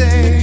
say.